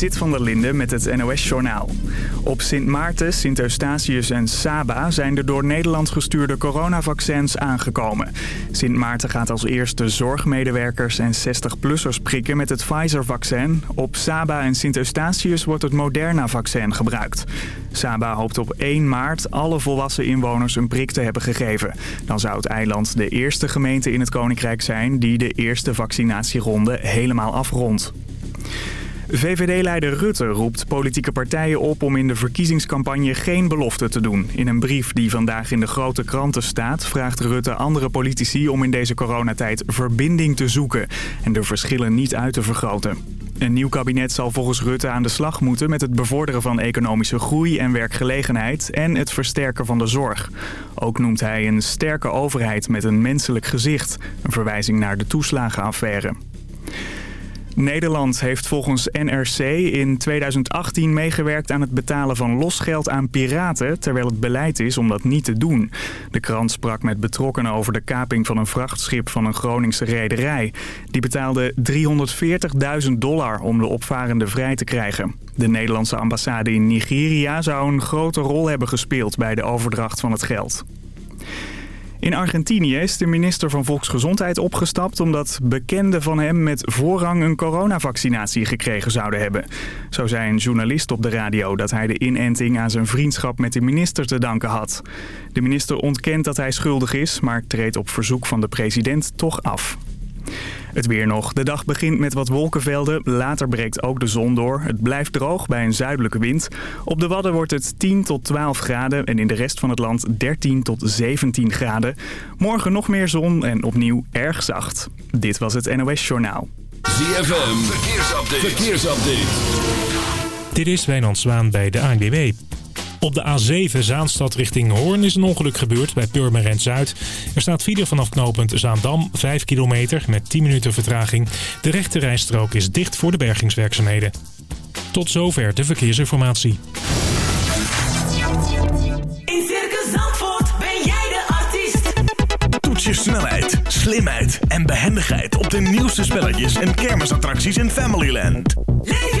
Zit van der Linde met het NOS-journaal. Op Sint Maarten, Sint Eustatius en Saba zijn de door Nederland gestuurde coronavaccins aangekomen. Sint Maarten gaat als eerste zorgmedewerkers en 60-plussers prikken met het Pfizer-vaccin. Op Saba en Sint Eustatius wordt het Moderna-vaccin gebruikt. Saba hoopt op 1 maart alle volwassen inwoners een prik te hebben gegeven. Dan zou het eiland de eerste gemeente in het Koninkrijk zijn die de eerste vaccinatieronde helemaal afrondt. VVD-leider Rutte roept politieke partijen op om in de verkiezingscampagne geen belofte te doen. In een brief die vandaag in de grote kranten staat... vraagt Rutte andere politici om in deze coronatijd verbinding te zoeken... en de verschillen niet uit te vergroten. Een nieuw kabinet zal volgens Rutte aan de slag moeten met het bevorderen van economische groei en werkgelegenheid en het versterken van de zorg. Ook noemt hij een sterke overheid met een menselijk gezicht, een verwijzing naar de toeslagenaffaire. Nederland heeft volgens NRC in 2018 meegewerkt aan het betalen van losgeld aan piraten... terwijl het beleid is om dat niet te doen. De krant sprak met betrokkenen over de kaping van een vrachtschip van een Groningse rederij. Die betaalde 340.000 dollar om de opvarende vrij te krijgen. De Nederlandse ambassade in Nigeria zou een grote rol hebben gespeeld bij de overdracht van het geld. In Argentinië is de minister van Volksgezondheid opgestapt... omdat bekenden van hem met voorrang een coronavaccinatie gekregen zouden hebben. Zo zei een journalist op de radio dat hij de inenting aan zijn vriendschap met de minister te danken had. De minister ontkent dat hij schuldig is, maar treedt op verzoek van de president toch af. Het weer nog. De dag begint met wat wolkenvelden. Later breekt ook de zon door. Het blijft droog bij een zuidelijke wind. Op de Wadden wordt het 10 tot 12 graden en in de rest van het land 13 tot 17 graden. Morgen nog meer zon en opnieuw erg zacht. Dit was het NOS Journaal. ZFM, verkeersupdate. verkeersupdate. Dit is Wijnand Zwaan bij de ANWB. Op de A7 Zaanstad richting Hoorn is een ongeluk gebeurd bij Purmerend Zuid. Er staat file vanaf knooppunt Zaandam, 5 kilometer met 10 minuten vertraging. De rechte rijstrook is dicht voor de bergingswerkzaamheden. Tot zover de verkeersinformatie. In Circus Zandvoort ben jij de artiest. Toets je snelheid, slimheid en behendigheid op de nieuwste spelletjes en kermisattracties in Familyland. Leef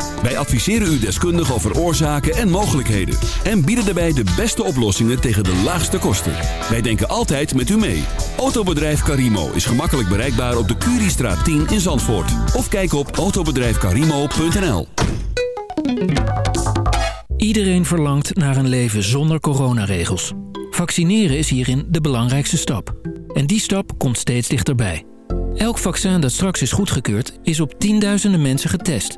Wij adviseren u deskundig over oorzaken en mogelijkheden. En bieden daarbij de beste oplossingen tegen de laagste kosten. Wij denken altijd met u mee. Autobedrijf Carimo is gemakkelijk bereikbaar op de Curiestraat 10 in Zandvoort. Of kijk op autobedrijfcarimo.nl Iedereen verlangt naar een leven zonder coronaregels. Vaccineren is hierin de belangrijkste stap. En die stap komt steeds dichterbij. Elk vaccin dat straks is goedgekeurd is op tienduizenden mensen getest.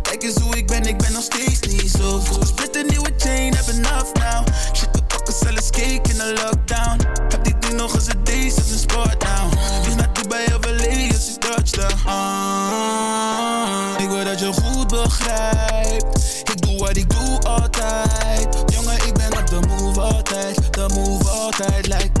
Kijk hoe ik ben, ik ben nog steeds niet zo goed. Split een nieuwe chain, heb enough now. Shit, we pakken zelfs cake in de lockdown. Heb die ding nog eens een days als een sport now. Dus naar Dubai of LA als ik touchdown. Ah, ik wil dat je goed begrijpt. Ik doe wat ik doe altijd. Jongen, ik ben op de move altijd. De move altijd, like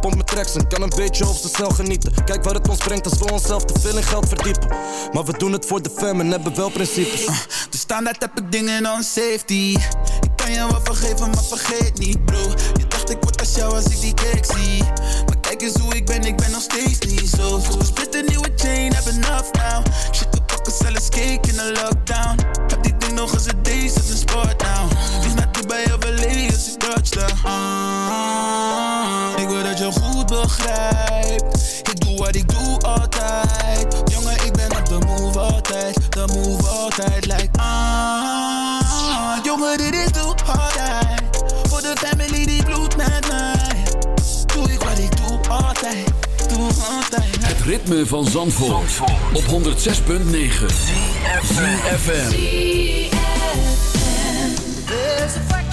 Hij tracks en kan een beetje op snel genieten. Kijk waar het ons brengt als we onszelf te veel in geld verdiepen. Maar we doen het voor de fam en hebben wel principes. De standaard heb ik dingen on safety. Ik kan je wel vergeven, maar vergeet niet, bro. Je dacht ik word als jou als ik die cake zie. Maar kijk eens hoe ik ben, ik ben nog steeds niet zo goed. Split een nieuwe chain, heb enough now. Shit, we pakken zelfs cake in de lockdown. Heb die ding nog eens een days als een sport now. Dus naar Dubai of is touchdown. Ah, ik wil dat je goed begrijpt. Ik doe wat ik doe altijd. Jongen, ik ben op de move altijd. De move altijd, like ah. Jongen, dit is de hardheid. Voor de family die bloed met mij. Doe ik wat ik doe altijd. Het ritme van Zandvoort, Zandvoort. op 106.9. FM. There's a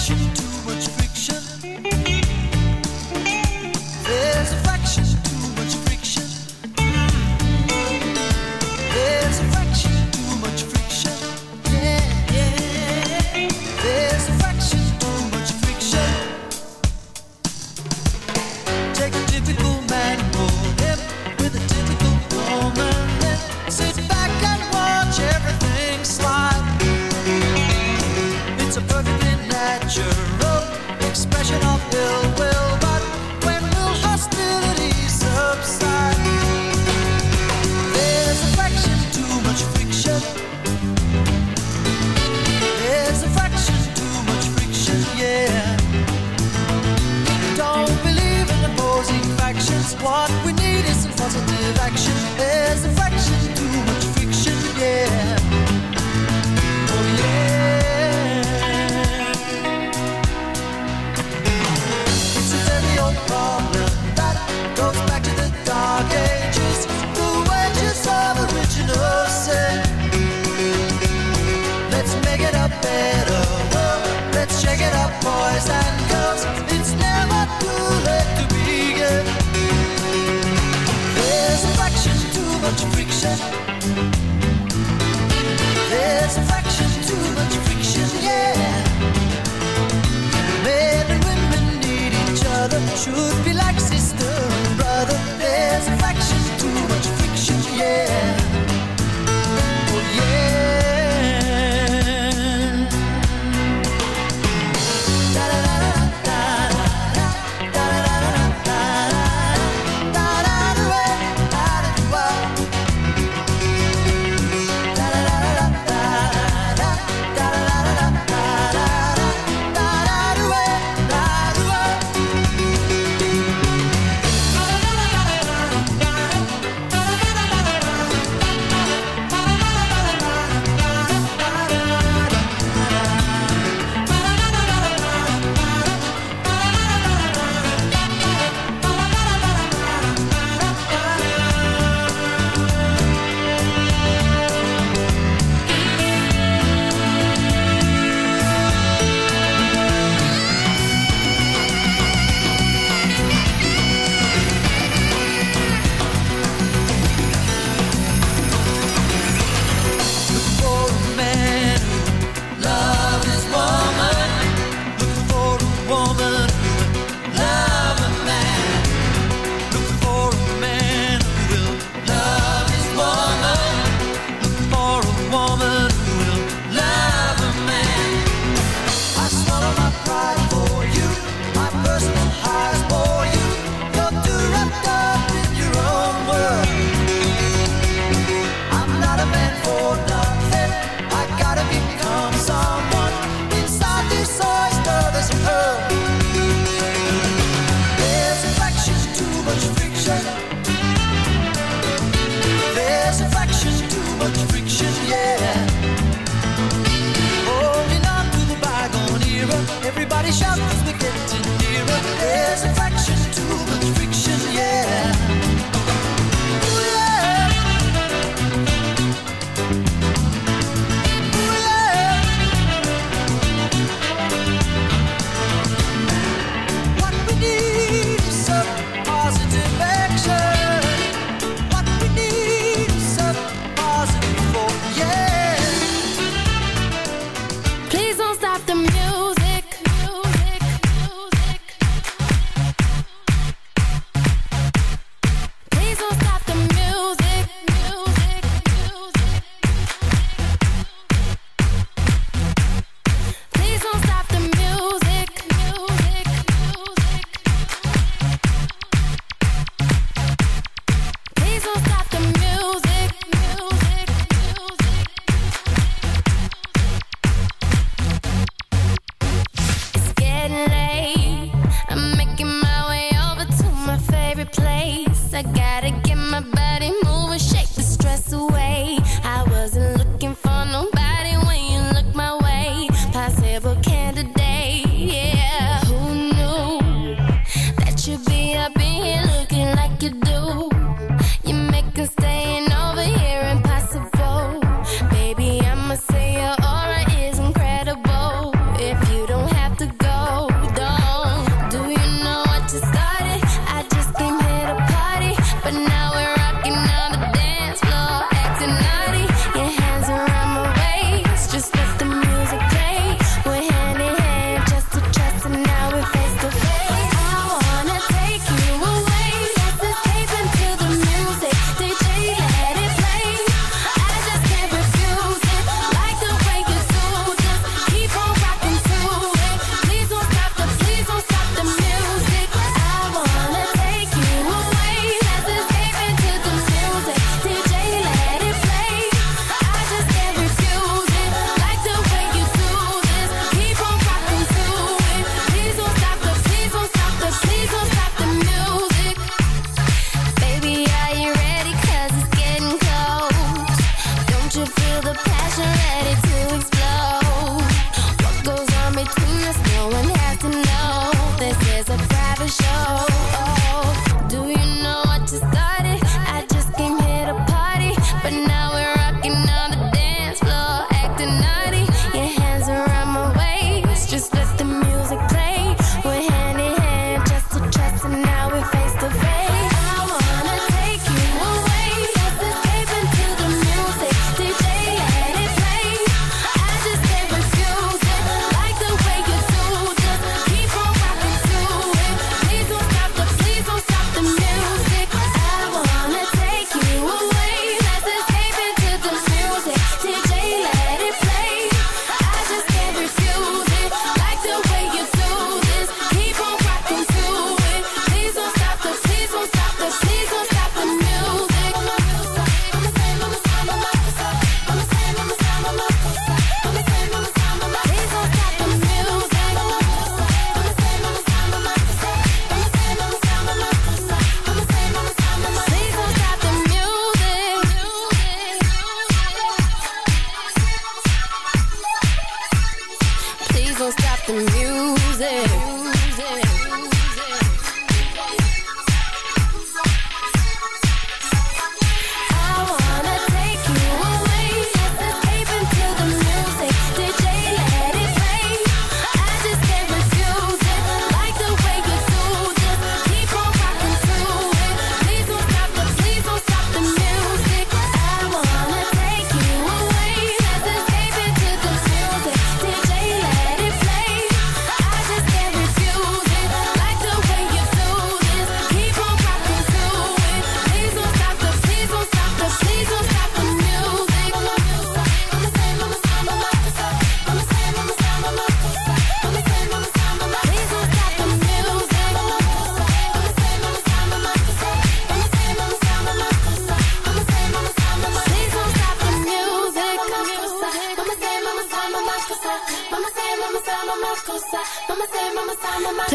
Natural expression of ill will.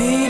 waiting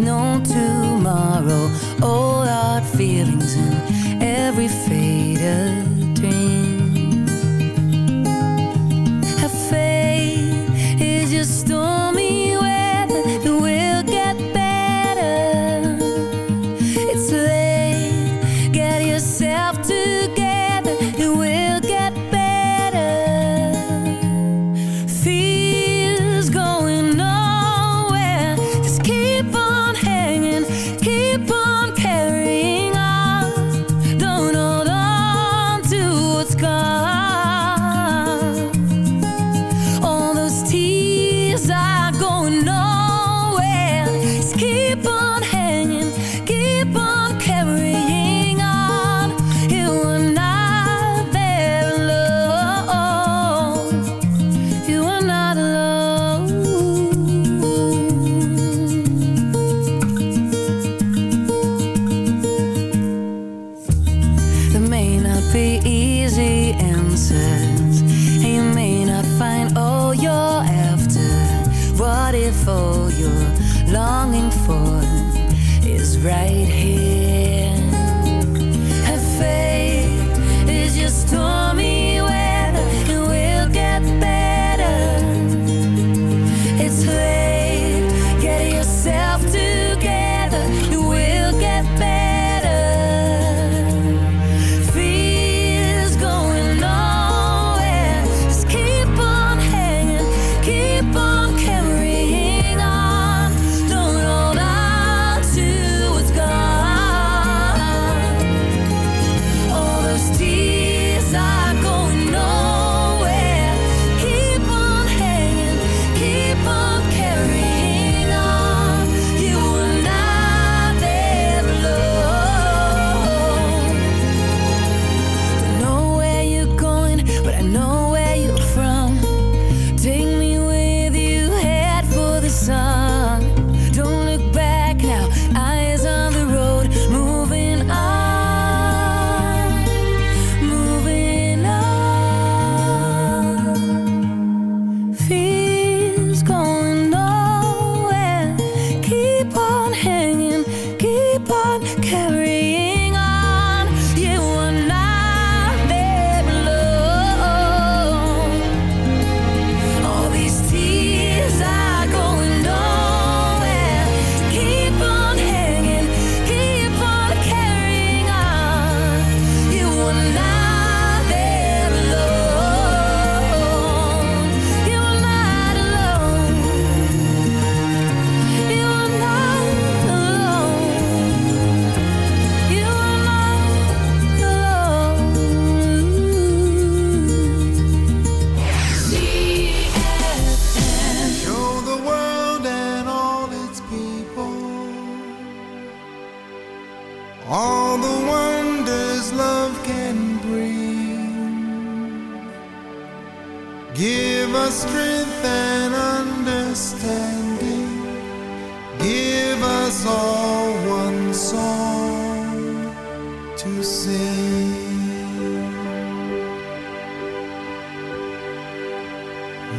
no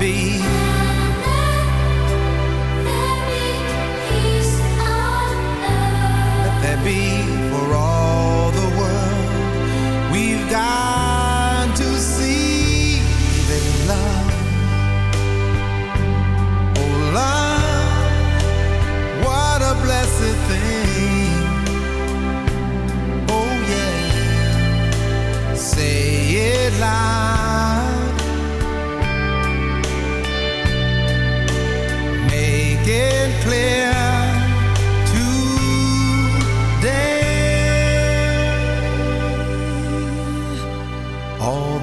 be.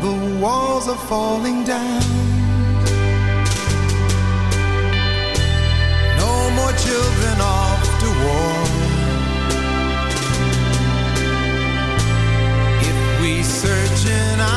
the walls are falling down. No more children off to war. If we search in our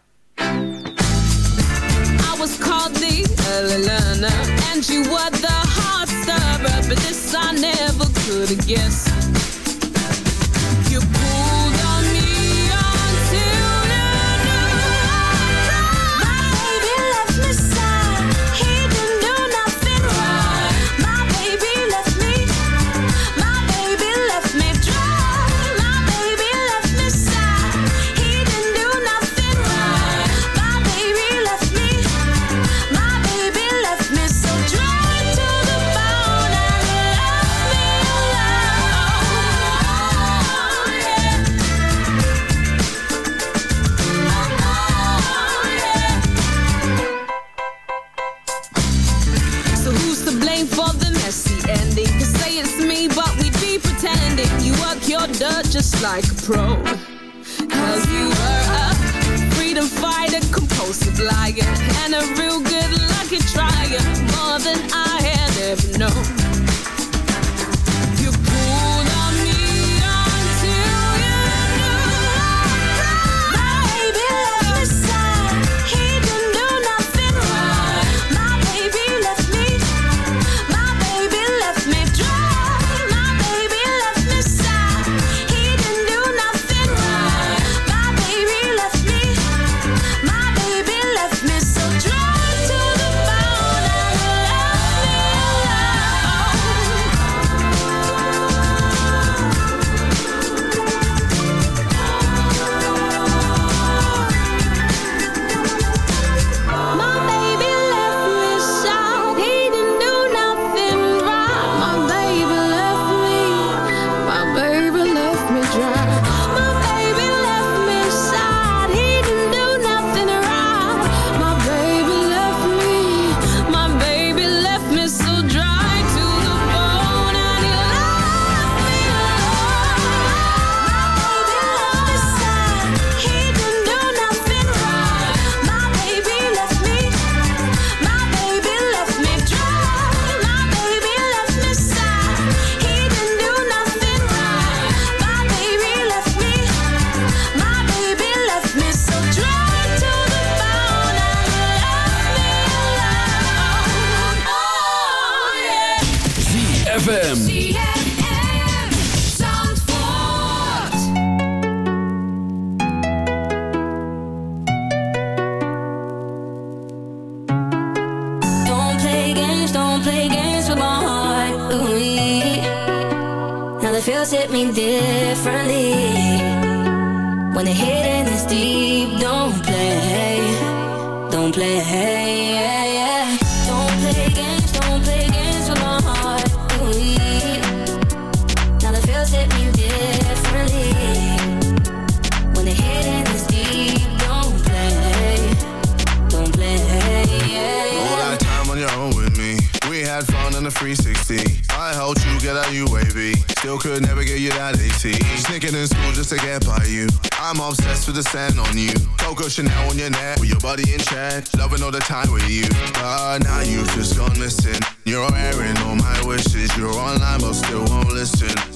Get out UAV. Still could never get you that AT. Sneaking in school just to get by you. I'm obsessed with the sand on you. Coco Chanel on your neck with your body in check. Loving all the time with you. But now you've just gone missing. You're airing all my wishes. You're online but still won't listen.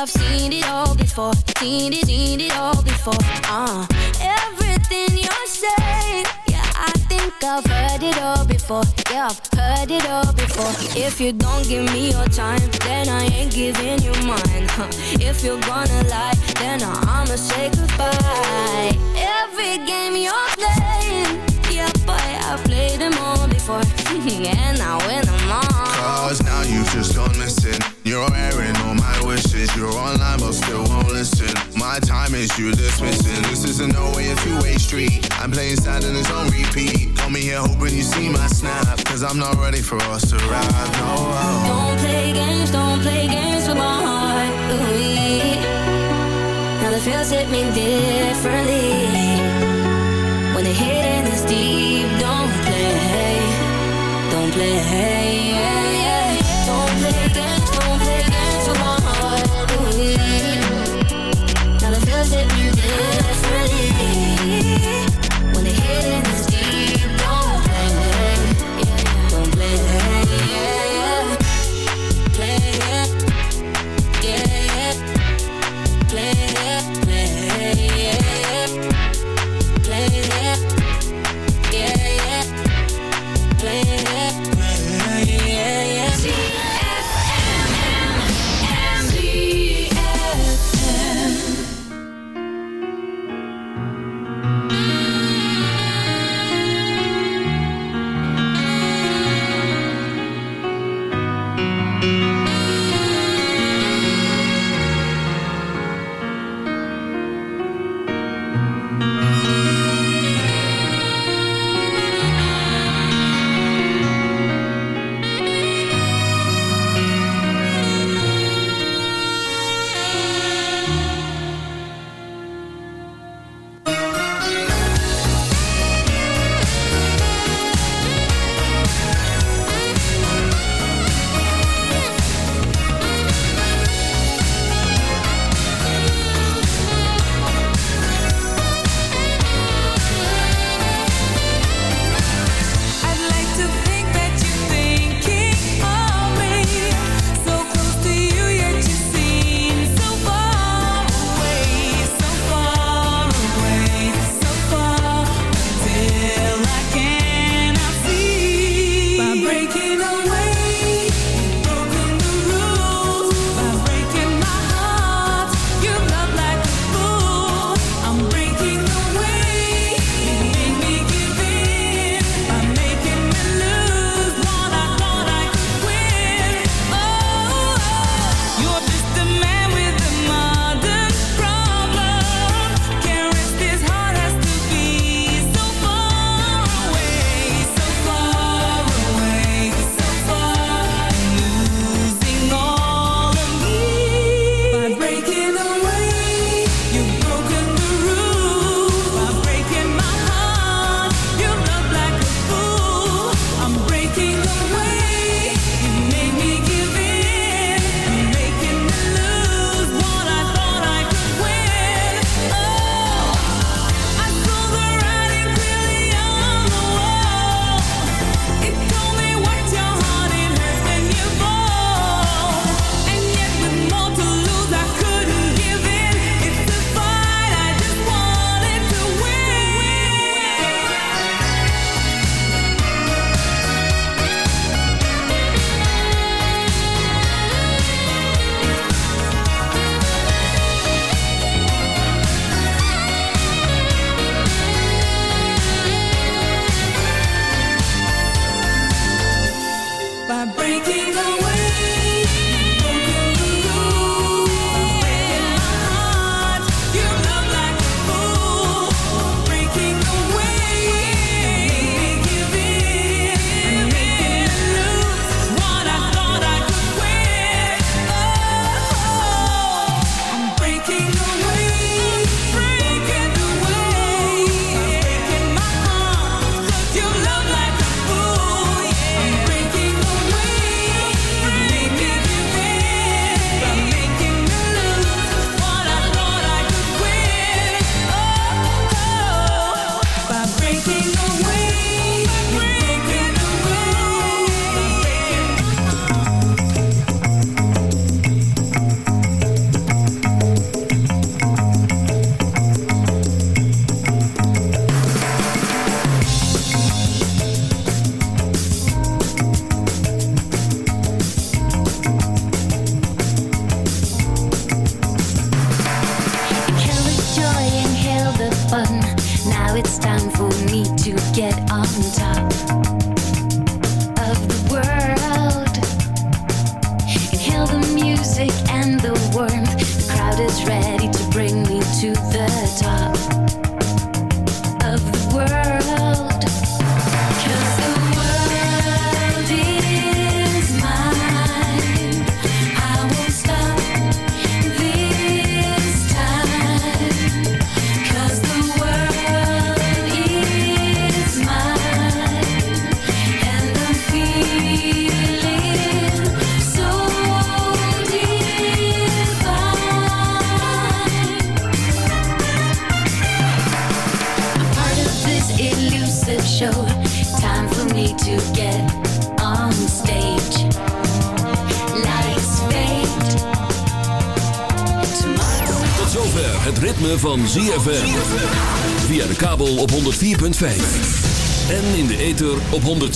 I've seen it all before. Seen it, seen it all before. Uh, everything you're saying, yeah, I think I've heard it all before. Yeah, I've heard it all before. If you don't give me your time, then I ain't giving you mine. Huh. If you're gonna lie, then I'ma say goodbye. Every game you're playing, yeah, boy, I've played them all before, and I win them all. Cause now you've just gone missing. You're airing all my wishes. You're online but still won't listen. My time is you dismissing. This isn't no way a two-way street. I'm playing sad and it's on repeat. Call me here hoping you see my snap. Cause I'm not ready for us to ride. No, oh. Don't play games, don't play games with my heart. Ooh, now the feels hit me differently. When the hidden is deep, don't don't